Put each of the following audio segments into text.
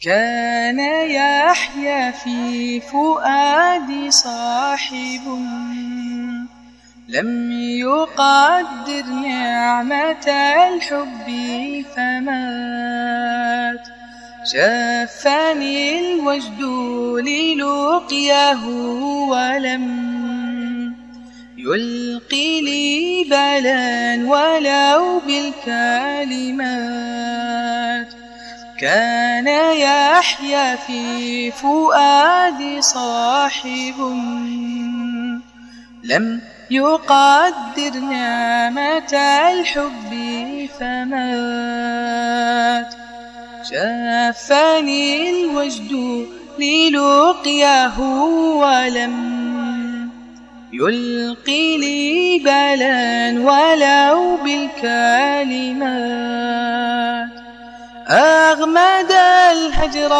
كان يحيا في فؤادي صاحب لم يقدر نعمة الحب فمات. شفاني الوجد للقياه ولم يلقي لي بلا ولو بالكلمات. كان يحيا في فؤادي صاحب لم يقدر نعمة الحب فمات. شافني الوجد للقياه ولم يلقي لي بلا ولو بالكلمات. أغمد الهجر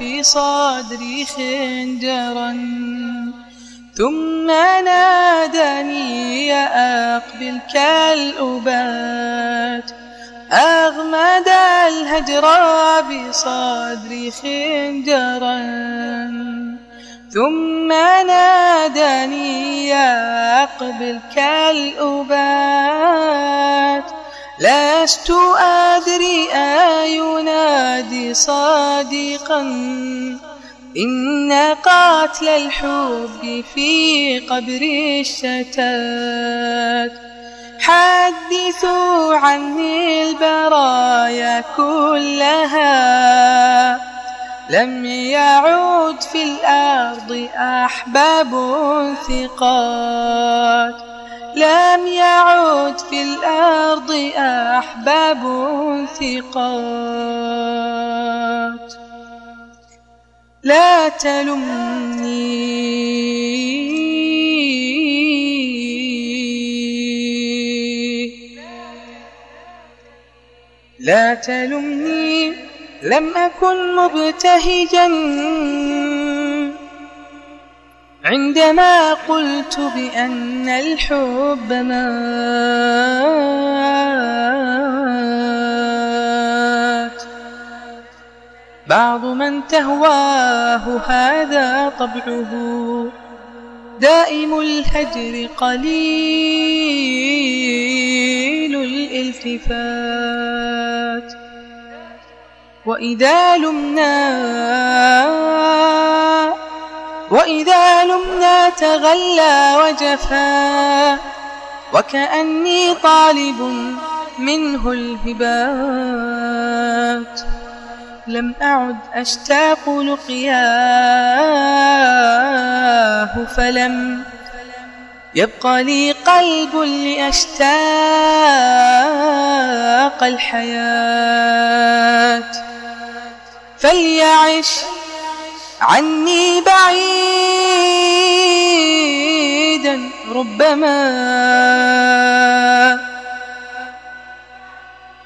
بصدري خنجرا ثم ناداني أقبل كالأبات أغمد الهجر بصدري خنجرا ثم ناداني أقبل كالأبات لست أدري أينادي صادقا. إن قاتل الحب في قبر الشتات. حدثوا عني البرايا كلها. لم يعود في الأرض أحباب ثقات. لم يعود أحباب ثقات. لا تلمني لا تلمني. لم أكن مبتهجا. عندما قلت بأن الحب مات بعض من تهواه هذا طبعه دائم الهجر قليل الالتفات وإذا لمنا وإذا لمنا تغلى وجفا وكأني طالب منه الهبات لم أعد أشتاق لقياه فلم يبقى لي قلب لأشتاق الحياة فليعش عني بعيدا ربما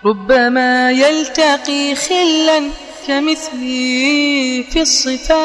ربما يلتقي خلا كمثلي في الصفات.